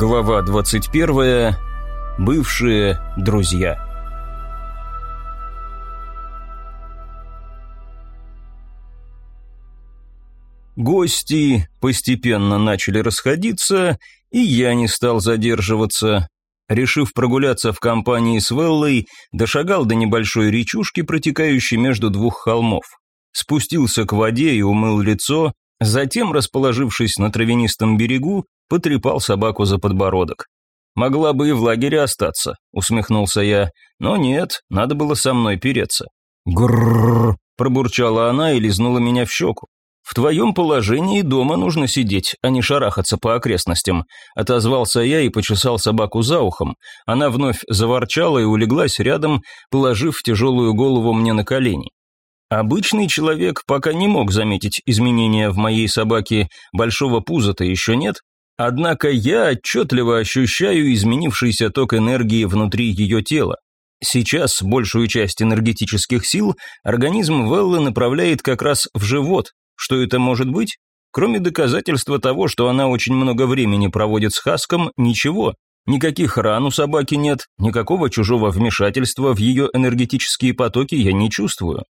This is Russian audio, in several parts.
Глава 21. Бывшие друзья. Гости постепенно начали расходиться, и я не стал задерживаться. Решив прогуляться в компании с Веллой, дошагал до небольшой речушки, протекающей между двух холмов. Спустился к воде и умыл лицо, затем, расположившись на травянистом берегу, потрепал собаку за подбородок. «Могла бы и в лагере остаться», — усмехнулся я, «но нет, надо было со мной переться». «Гррррр», — пробурчала она и лизнула меня в щеку. «В твоем положении дома нужно сидеть, а не шарахаться по окрестностям», – отозвался я и почесал собаку за ухом. Она вновь заворчала и улеглась рядом, положив тяжелую голову мне на колени. Обычный человек пока не мог заметить изменения в моей собаке, большого пуза-то еще нет, однако я отчетливо ощущаю изменившийся ток энергии внутри ее тела. Сейчас большую часть энергетических сил организм Веллы направляет как раз в живот, что это может быть? Кроме доказательства того, что она очень много времени проводит с Хаском, ничего. Никаких ран у собаки нет, никакого чужого вмешательства в ее энергетические потоки я не чувствую.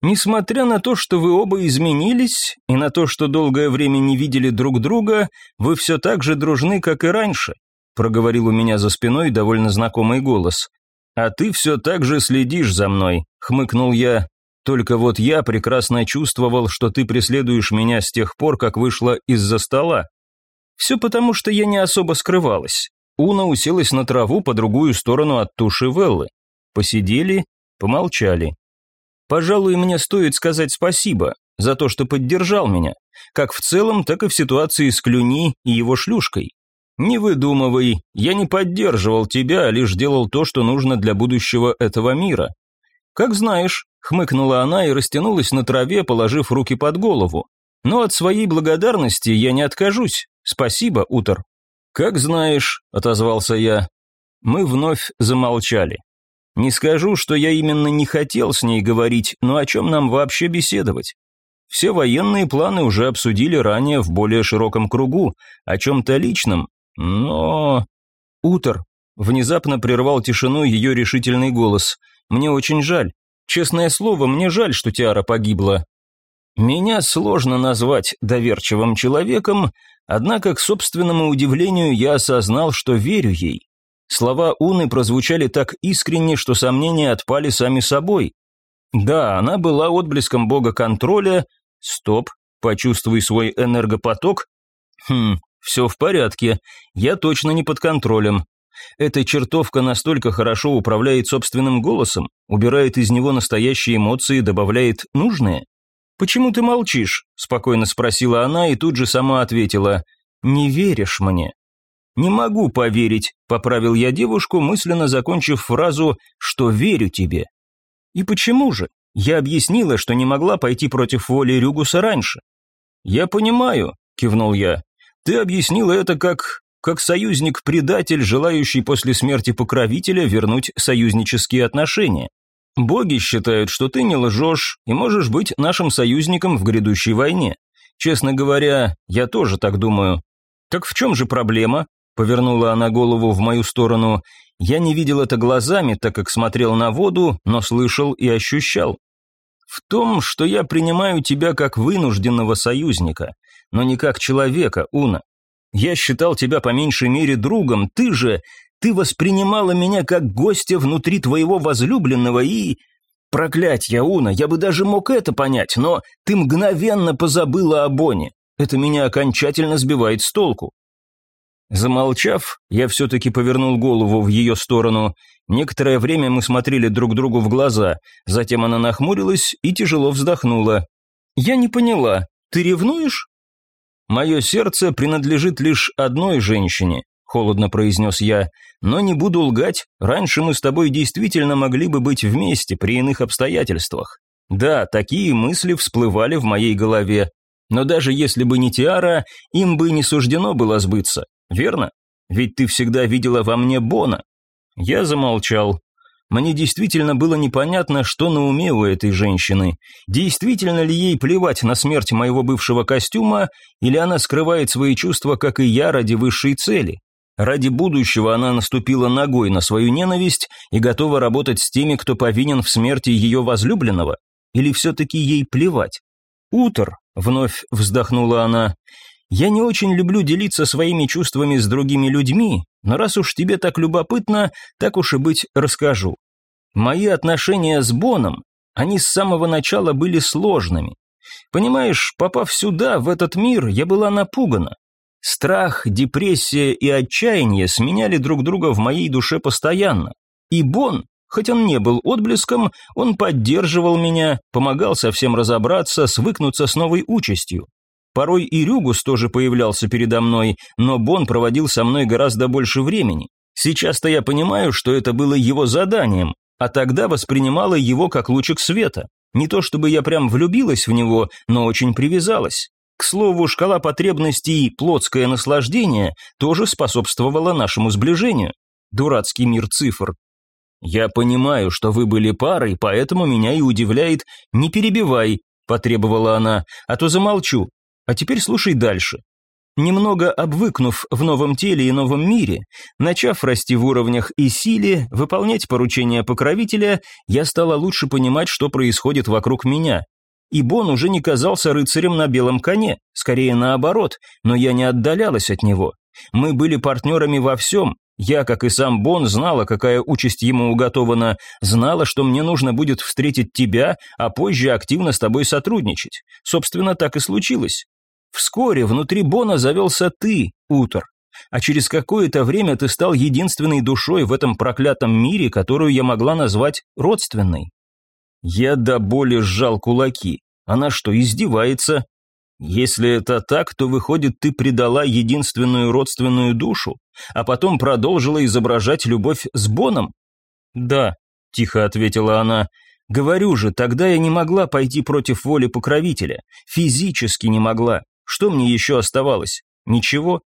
Несмотря на то, что вы оба изменились, и на то, что долгое время не видели друг друга, вы все так же дружны, как и раньше, проговорил у меня за спиной довольно знакомый голос. А ты все так же следишь за мной, хмыкнул я, только вот я прекрасно чувствовал, что ты преследуешь меня с тех пор, как вышла из-за стола. Все потому, что я не особо скрывалась. Уна уселась на траву по другую сторону от туши Веллы. Посидели, помолчали. Пожалуй, мне стоит сказать спасибо за то, что поддержал меня, как в целом, так и в ситуации с Клюни и его шлюшкой. Не выдумывай, я не поддерживал тебя, а лишь делал то, что нужно для будущего этого мира. Как знаешь, Хмыкнула она и растянулась на траве, положив руки под голову. «Но от своей благодарности я не откажусь. Спасибо, Утор». «Как знаешь», — отозвался я. Мы вновь замолчали. Не скажу, что я именно не хотел с ней говорить, но о чем нам вообще беседовать? Все военные планы уже обсудили ранее в более широком кругу, о чем-то личном, но... Утор. Внезапно прервал тишину ее решительный голос. Мне очень жаль. Честное слово, мне жаль, что Тиара погибла. Меня сложно назвать доверчивым человеком, однако, к собственному удивлению, я осознал, что верю ей. Слова Уны прозвучали так искренне, что сомнения отпали сами собой. Да, она была отблеском бога контроля. Стоп, почувствуй свой энергопоток. Хм, все в порядке, я точно не под контролем. Эта чертовка настолько хорошо управляет собственным голосом, убирает из него настоящие эмоции, добавляет нужные. «Почему ты молчишь?» – спокойно спросила она и тут же сама ответила. «Не веришь мне». «Не могу поверить», – поправил я девушку, мысленно закончив фразу «что верю тебе». «И почему же?» Я объяснила, что не могла пойти против воли Рюгуса раньше. «Я понимаю», – кивнул я. «Ты объяснила это как как союзник-предатель, желающий после смерти покровителя вернуть союзнические отношения. Боги считают, что ты не лжешь и можешь быть нашим союзником в грядущей войне. Честно говоря, я тоже так думаю. Так в чем же проблема? Повернула она голову в мою сторону. Я не видел это глазами, так как смотрел на воду, но слышал и ощущал. В том, что я принимаю тебя как вынужденного союзника, но не как человека, Уна. Я считал тебя по меньшей мере другом, ты же... Ты воспринимала меня как гостя внутри твоего возлюбленного и... Проклятье, Уна, я бы даже мог это понять, но ты мгновенно позабыла о Боне. Это меня окончательно сбивает с толку. Замолчав, я все-таки повернул голову в ее сторону. Некоторое время мы смотрели друг другу в глаза, затем она нахмурилась и тяжело вздохнула. «Я не поняла, ты ревнуешь?» «Мое сердце принадлежит лишь одной женщине», – холодно произнес я, – «но не буду лгать, раньше мы с тобой действительно могли бы быть вместе при иных обстоятельствах. Да, такие мысли всплывали в моей голове, но даже если бы не Тиара, им бы не суждено было сбыться, верно? Ведь ты всегда видела во мне Бона». Я замолчал, мне действительно было непонятно, что на уме у этой женщины. Действительно ли ей плевать на смерть моего бывшего костюма, или она скрывает свои чувства, как и я, ради высшей цели? Ради будущего она наступила ногой на свою ненависть и готова работать с теми, кто повинен в смерти ее возлюбленного? Или все-таки ей плевать? «Утр», — вновь вздохнула она, — «я не очень люблю делиться своими чувствами с другими людьми, но раз уж тебе так любопытно, так уж и быть, расскажу. Мои отношения с Боном, они с самого начала были сложными. Понимаешь, попав сюда, в этот мир, я была напугана. Страх, депрессия и отчаяние сменяли друг друга в моей душе постоянно. И Бон, хоть он не был отблеском, он поддерживал меня, помогал совсем разобраться, свыкнуться с новой участью. Порой и Рюгус тоже появлялся передо мной, но Бон проводил со мной гораздо больше времени. Сейчас-то я понимаю, что это было его заданием, а тогда воспринимала его как лучик света. Не то чтобы я прям влюбилась в него, но очень привязалась. К слову, шкала потребностей «плотское наслаждение» тоже способствовала нашему сближению. Дурацкий мир цифр. «Я понимаю, что вы были парой, поэтому меня и удивляет «не перебивай», – потребовала она, – «а то замолчу. А теперь слушай дальше. Немного обвыкнув в новом теле и новом мире, начав расти в уровнях и силе, выполнять поручения покровителя, я стала лучше понимать, что происходит вокруг меня. И Бон уже не казался рыцарем на белом коне, скорее наоборот, но я не отдалялась от него. Мы были партнерами во всем. Я, как и сам Бон, знала, какая участь ему уготована, знала, что мне нужно будет встретить тебя, а позже активно с тобой сотрудничать. Собственно, так и случилось. Вскоре внутри Бона завелся ты, Утор, а через какое-то время ты стал единственной душой в этом проклятом мире, которую я могла назвать родственной. Я до боли сжал кулаки. Она что, издевается? Если это так, то выходит, ты предала единственную родственную душу, а потом продолжила изображать любовь с Боном? Да, тихо ответила она. Говорю же, тогда я не могла пойти против воли покровителя, физически не могла. Что мне еще оставалось? Ничего.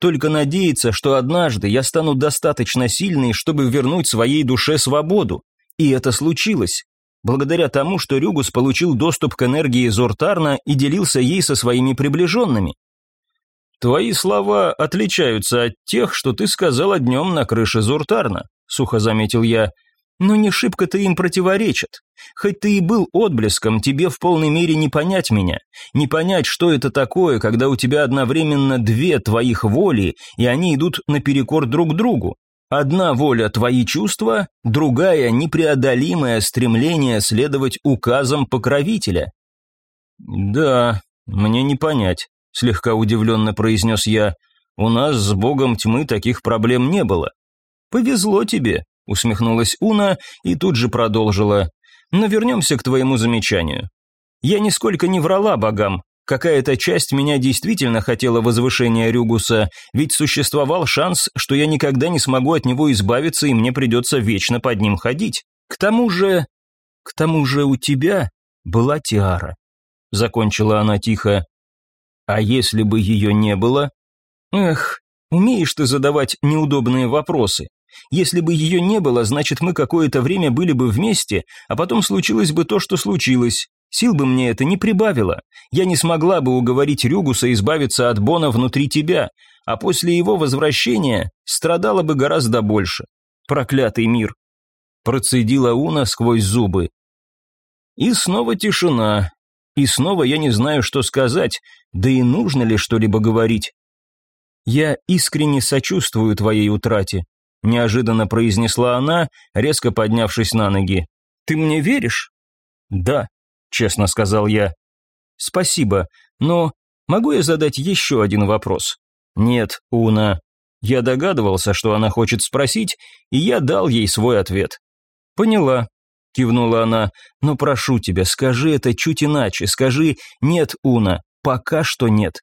Только надеяться, что однажды я стану достаточно сильной, чтобы вернуть своей душе свободу. И это случилось. Благодаря тому, что Рюгус получил доступ к энергии Зортарна и делился ей со своими приближенными. «Твои слова отличаются от тех, что ты сказала днем на крыше Зуртарна», — сухо заметил я. Но не шибко-то им противоречат. Хоть ты и был отблеском, тебе в полной мере не понять меня. Не понять, что это такое, когда у тебя одновременно две твоих воли, и они идут наперекор друг другу. Одна воля – твои чувства, другая – непреодолимое стремление следовать указам покровителя. «Да, мне не понять», – слегка удивленно произнес я. «У нас с богом тьмы таких проблем не было». «Повезло тебе», усмехнулась Уна и тут же продолжила. Но вернемся к твоему замечанию. Я нисколько не врала богам. Какая-то часть меня действительно хотела возвышения Рюгуса, ведь существовал шанс, что я никогда не смогу от него избавиться и мне придется вечно под ним ходить. К тому же... К тому же у тебя была тиара. Закончила она тихо. А если бы ее не было? Эх, умеешь ты задавать неудобные вопросы. Если бы ее не было, значит мы какое-то время были бы вместе, а потом случилось бы то, что случилось. Сил бы мне это не прибавило. Я не смогла бы уговорить Рюгуса избавиться от Бона внутри тебя, а после его возвращения страдала бы гораздо больше. Проклятый мир. Процедила Уна сквозь зубы. И снова тишина. И снова я не знаю, что сказать, да и нужно ли что-либо говорить. Я искренне сочувствую твоей утрате, неожиданно произнесла она, резко поднявшись на ноги. «Ты мне веришь?» «Да», — честно сказал я. «Спасибо, но могу я задать еще один вопрос?» «Нет, Уна». Я догадывался, что она хочет спросить, и я дал ей свой ответ. «Поняла», — кивнула она, — «но прошу тебя, скажи это чуть иначе, скажи «нет, Уна», пока что нет».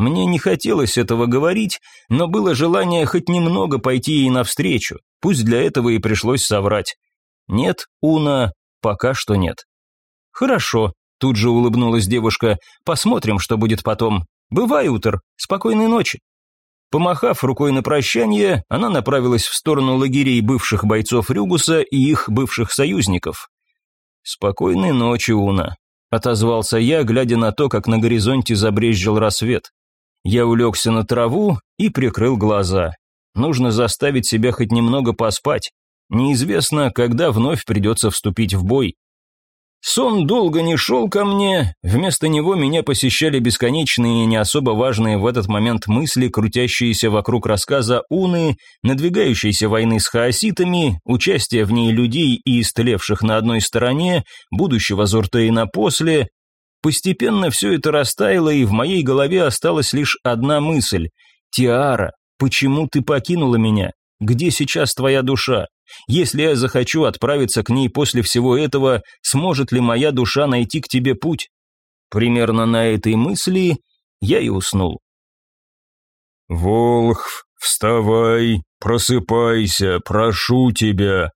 Мне не хотелось этого говорить, но было желание хоть немного пойти ей навстречу, пусть для этого и пришлось соврать. Нет, Уна, пока что нет. Хорошо, тут же улыбнулась девушка, посмотрим, что будет потом. Бывай, Утер, спокойной ночи. Помахав рукой на прощание, она направилась в сторону лагерей бывших бойцов Рюгуса и их бывших союзников. «Спокойной ночи, Уна», — отозвался я, глядя на то, как на горизонте забрезжил рассвет. Я улегся на траву и прикрыл глаза. Нужно заставить себя хоть немного поспать. Неизвестно, когда вновь придется вступить в бой. Сон долго не шел ко мне, вместо него меня посещали бесконечные и не особо важные в этот момент мысли, крутящиеся вокруг рассказа Уны, надвигающейся войны с хаоситами, участия в ней людей и истлевших на одной стороне, будущего Зуртейна после. Постепенно все это растаяло, и в моей голове осталась лишь одна мысль. «Тиара, почему ты покинула меня? Где сейчас твоя душа? Если я захочу отправиться к ней после всего этого, сможет ли моя душа найти к тебе путь? Примерно на этой мысли я и уснул. «Волхв, вставай, просыпайся, прошу тебя!»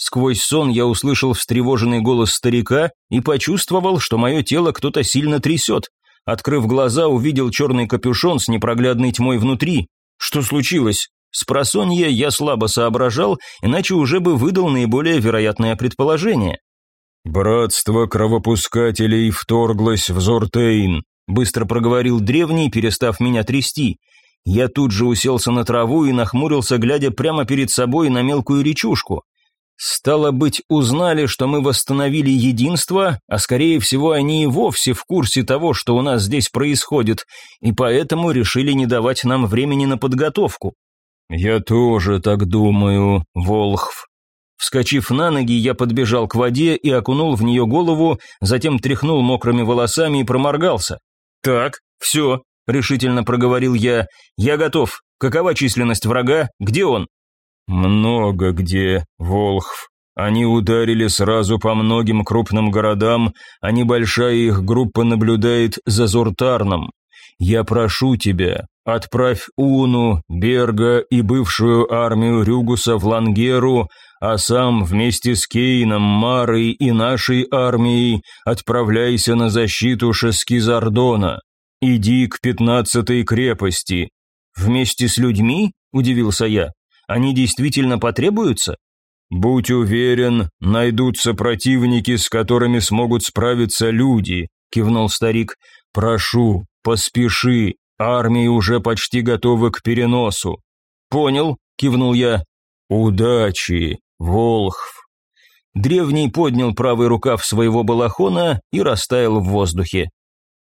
Сквозь сон я услышал встревоженный голос старика и почувствовал, что мое тело кто-то сильно трясет. Открыв глаза, увидел черный капюшон с непроглядной тьмой внутри. Что случилось? С я слабо соображал, иначе уже бы выдал наиболее вероятное предположение. «Братство кровопускателей вторглось в Зортейн», быстро проговорил древний, перестав меня трясти. Я тут же уселся на траву и нахмурился, глядя прямо перед собой на мелкую речушку. Стало быть, узнали, что мы восстановили единство, а скорее всего они и вовсе в курсе того, что у нас здесь происходит, и поэтому решили не давать нам времени на подготовку. «Я тоже так думаю, Волхв». Вскочив на ноги, я подбежал к воде и окунул в нее голову, затем тряхнул мокрыми волосами и проморгался. «Так, все», — решительно проговорил я, — «я готов. Какова численность врага? Где он?» «Много где, Волхв. Они ударили сразу по многим крупным городам, а небольшая их группа наблюдает за Зуртарном. Я прошу тебя, отправь Уну, Берга и бывшую армию Рюгуса в Лангеру, а сам вместе с Кейном, Марой и нашей армией отправляйся на защиту Шескизардона. Иди к пятнадцатой крепости. Вместе с людьми? Удивился я. Они действительно потребуются? Будь уверен, найдутся противники, с которыми смогут справиться люди, кивнул старик. Прошу, поспеши, армии уже почти готовы к переносу. Понял, кивнул я. Удачи, Волхв. Древний поднял правый рукав своего балахона и растаял в воздухе.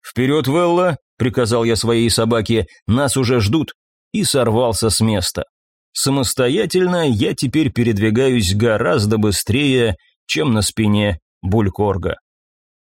«Вперед, Велла!» — приказал я своей собаке, «нас уже ждут!» и сорвался с места. Самостоятельно я теперь передвигаюсь гораздо быстрее, чем на спине Булькорга.